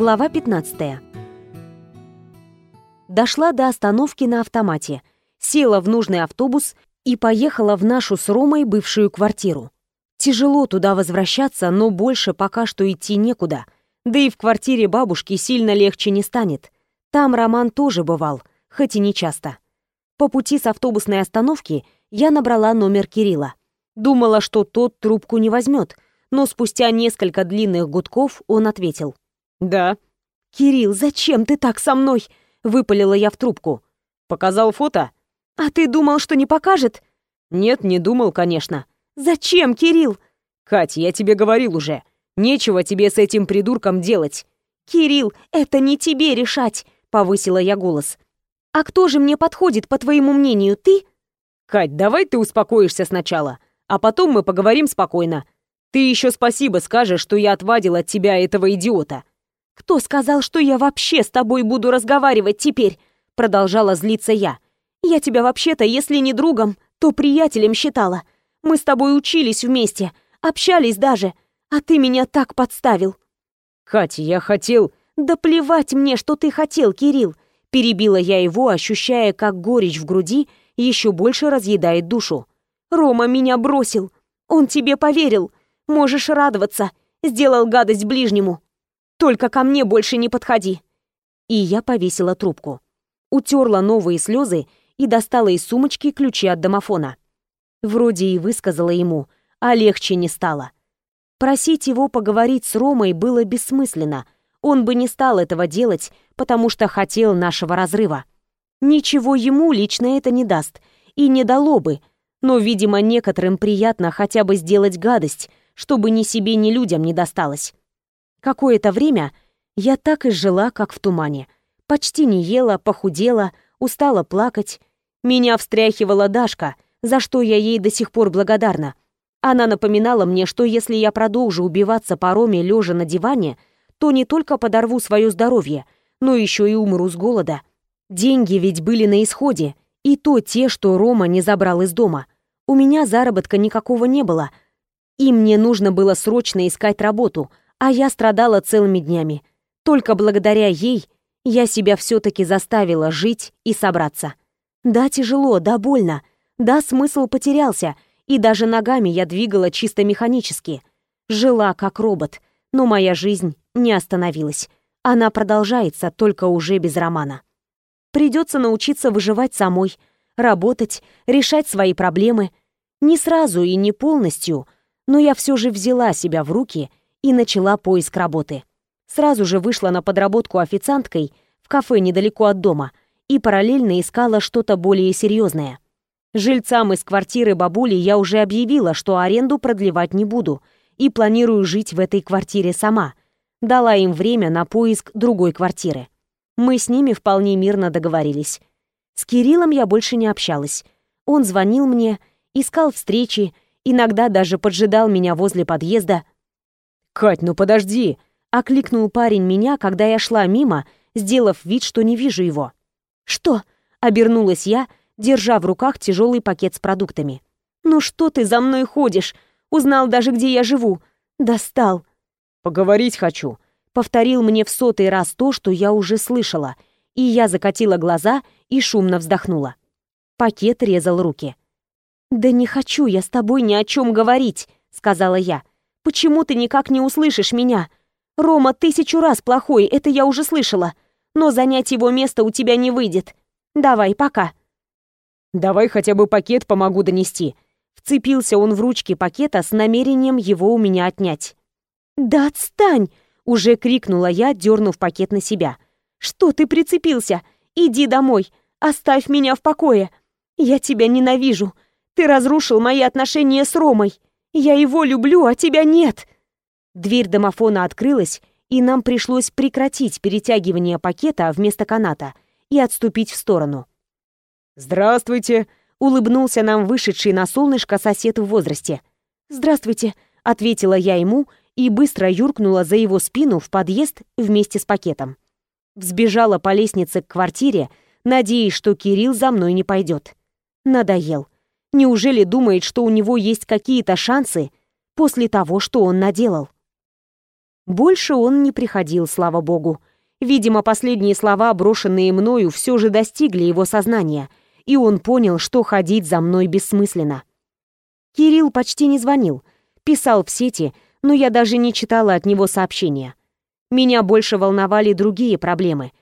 Глава 15. Дошла до остановки на автомате, села в нужный автобус и поехала в нашу с Ромой бывшую квартиру. Тяжело туда возвращаться, но больше пока что идти некуда. Да и в квартире бабушки сильно легче не станет. Там Роман тоже бывал, хоть и не часто. По пути с автобусной остановки я набрала номер Кирилла. Думала, что тот трубку не возьмет, но спустя несколько длинных гудков он ответил. «Да». «Кирилл, зачем ты так со мной?» — выпалила я в трубку. «Показал фото?» «А ты думал, что не покажет?» «Нет, не думал, конечно». «Зачем, Кирилл?» «Катя, я тебе говорил уже. Нечего тебе с этим придурком делать». «Кирилл, это не тебе решать», — повысила я голос. «А кто же мне подходит, по твоему мнению, ты?» «Кать, давай ты успокоишься сначала, а потом мы поговорим спокойно. Ты еще спасибо скажешь, что я отвадил от тебя этого идиота». «Кто сказал, что я вообще с тобой буду разговаривать теперь?» Продолжала злиться я. «Я тебя вообще-то, если не другом, то приятелем считала. Мы с тобой учились вместе, общались даже, а ты меня так подставил». «Катя, я хотел...» «Да плевать мне, что ты хотел, Кирилл!» Перебила я его, ощущая, как горечь в груди еще больше разъедает душу. «Рома меня бросил. Он тебе поверил. Можешь радоваться. Сделал гадость ближнему. Только ко мне больше не подходи!» И я повесила трубку. Утерла новые слезы и достала из сумочки ключи от домофона. Вроде и высказала ему, а легче не стало. Просить его поговорить с Ромой было бессмысленно. Он бы не стал этого делать, потому что хотел нашего разрыва. Ничего ему лично это не даст. И не дало бы. Но, видимо, некоторым приятно хотя бы сделать гадость, чтобы ни себе, ни людям не досталось. Какое-то время я так и жила, как в тумане. Почти не ела, похудела, устала плакать. Меня встряхивала Дашка, за что я ей до сих пор благодарна. Она напоминала мне, что если я продолжу убиваться по Роме лежа на диване, то не только подорву свое здоровье, но еще и умру с голода. Деньги ведь были на исходе, и то те, что Рома не забрал из дома. У меня заработка никакого не было, и мне нужно было срочно искать работу, а я страдала целыми днями. Только благодаря ей я себя все-таки заставила жить и собраться. Да, тяжело, да, больно, да, смысл потерялся, и даже ногами я двигала чисто механически. Жила как робот, но моя жизнь не остановилась. Она продолжается, только уже без романа. Придется научиться выживать самой, работать, решать свои проблемы. Не сразу и не полностью, но я все же взяла себя в руки и начала поиск работы. Сразу же вышла на подработку официанткой в кафе недалеко от дома и параллельно искала что-то более серьезное. Жильцам из квартиры бабули я уже объявила, что аренду продлевать не буду и планирую жить в этой квартире сама. Дала им время на поиск другой квартиры. Мы с ними вполне мирно договорились. С Кириллом я больше не общалась. Он звонил мне, искал встречи, иногда даже поджидал меня возле подъезда, «Кать, ну подожди!» — окликнул парень меня, когда я шла мимо, сделав вид, что не вижу его. «Что?» — обернулась я, держа в руках тяжелый пакет с продуктами. «Ну что ты за мной ходишь? Узнал даже, где я живу. Достал!» «Поговорить хочу», — повторил мне в сотый раз то, что я уже слышала, и я закатила глаза и шумно вздохнула. Пакет резал руки. «Да не хочу я с тобой ни о чем говорить», — сказала я. Почему ты никак не услышишь меня? Рома тысячу раз плохой, это я уже слышала. Но занять его место у тебя не выйдет. Давай, пока. Давай хотя бы пакет помогу донести. Вцепился он в ручки пакета с намерением его у меня отнять. «Да отстань!» — уже крикнула я, дернув пакет на себя. «Что ты прицепился? Иди домой! Оставь меня в покое! Я тебя ненавижу! Ты разрушил мои отношения с Ромой!» Я его люблю, а тебя нет!» Дверь домофона открылась, и нам пришлось прекратить перетягивание пакета вместо каната и отступить в сторону. «Здравствуйте!» — улыбнулся нам вышедший на солнышко сосед в возрасте. «Здравствуйте!» — ответила я ему и быстро юркнула за его спину в подъезд вместе с пакетом. Взбежала по лестнице к квартире, надеясь, что Кирилл за мной не пойдет. Надоел. Неужели думает, что у него есть какие-то шансы после того, что он наделал? Больше он не приходил, слава богу. Видимо, последние слова, брошенные мною, все же достигли его сознания, и он понял, что ходить за мной бессмысленно. Кирилл почти не звонил, писал в сети, но я даже не читала от него сообщения. Меня больше волновали другие проблемы.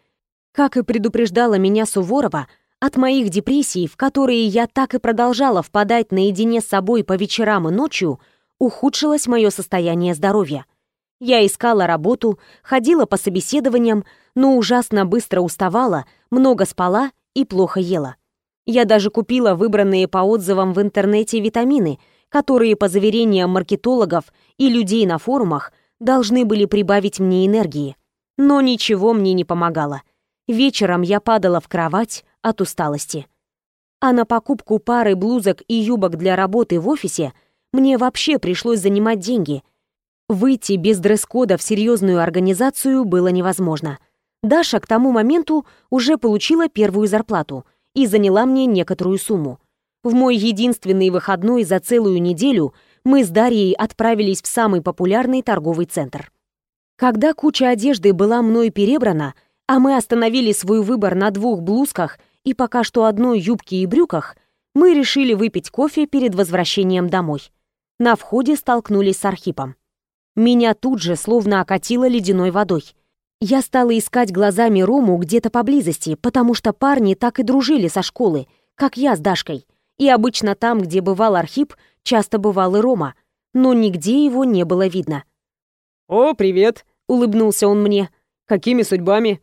Как и предупреждала меня Суворова, от моих депрессий, в которые я так и продолжала впадать наедине с собой по вечерам и ночью, ухудшилось мое состояние здоровья. Я искала работу, ходила по собеседованиям, но ужасно быстро уставала, много спала и плохо ела. Я даже купила выбранные по отзывам в интернете витамины, которые, по заверениям маркетологов и людей на форумах, должны были прибавить мне энергии. Но ничего мне не помогало. Вечером я падала в кровать от усталости. А на покупку пары блузок и юбок для работы в офисе мне вообще пришлось занимать деньги. Выйти без дресс-кода в серьезную организацию было невозможно. Даша к тому моменту уже получила первую зарплату и заняла мне некоторую сумму. В мой единственный выходной за целую неделю мы с Дарьей отправились в самый популярный торговый центр. Когда куча одежды была мной перебрана, а мы остановили свой выбор на двух блузках и пока что одной юбке и брюках, мы решили выпить кофе перед возвращением домой. На входе столкнулись с Архипом. Меня тут же словно окатило ледяной водой. Я стала искать глазами Рому где-то поблизости, потому что парни так и дружили со школы, как я с Дашкой. И обычно там, где бывал Архип, часто бывал и Рома, но нигде его не было видно. «О, привет!» — улыбнулся он мне. «Какими судьбами?»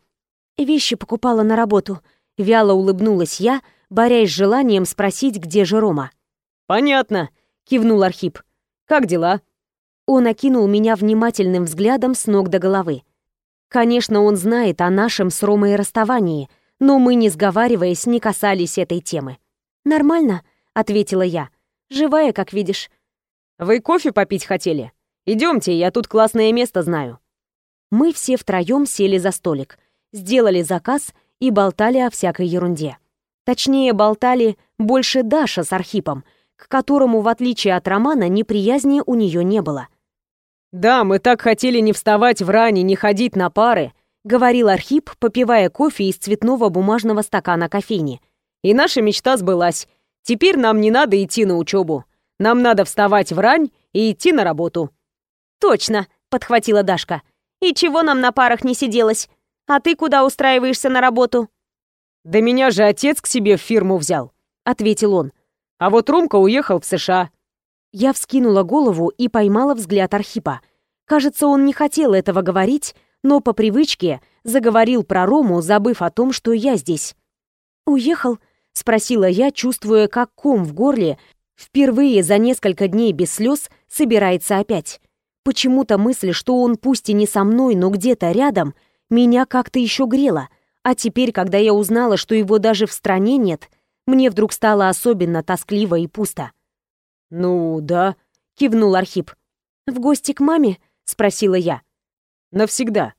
«Вещи покупала на работу», — вяло улыбнулась я, борясь с желанием спросить, где же Рома. «Понятно», — кивнул Архип. «Как дела?» Он окинул меня внимательным взглядом с ног до головы. Конечно, он знает о нашем с Ромой расставании, но мы, не сговариваясь, не касались этой темы. «Нормально», — ответила я. Живая, как видишь. Вы кофе попить хотели? Идемте, я тут классное место знаю. Мы все втроем сели за столик, сделали заказ и болтали о всякой ерунде. Точнее, болтали больше Даша с Архипом, к которому, в отличие от Романа, неприязни у нее не было. «Да, мы так хотели не вставать в ране, не ходить на пары», — говорил Архип, попивая кофе из цветного бумажного стакана кофейни. «И наша мечта сбылась. Теперь нам не надо идти на учебу. Нам надо вставать в рань и идти на работу». «Точно», — подхватила Дашка. «И чего нам на парах не сиделось? А ты куда устраиваешься на работу?» «Да меня же отец к себе в фирму взял», — ответил он. «А вот Ромка уехал в США». Я вскинула голову и поймала взгляд Архипа. Кажется, он не хотел этого говорить, но по привычке заговорил про Рому, забыв о том, что я здесь. «Уехал?» — спросила я, чувствуя, как ком в горле впервые за несколько дней без слез собирается опять. Почему-то мысль, что он пусть и не со мной, но где-то рядом, меня как-то еще грела. А теперь, когда я узнала, что его даже в стране нет, мне вдруг стало особенно тоскливо и пусто. «Ну, да», — кивнул Архип. «В гости к маме?» — спросила я. «Навсегда»,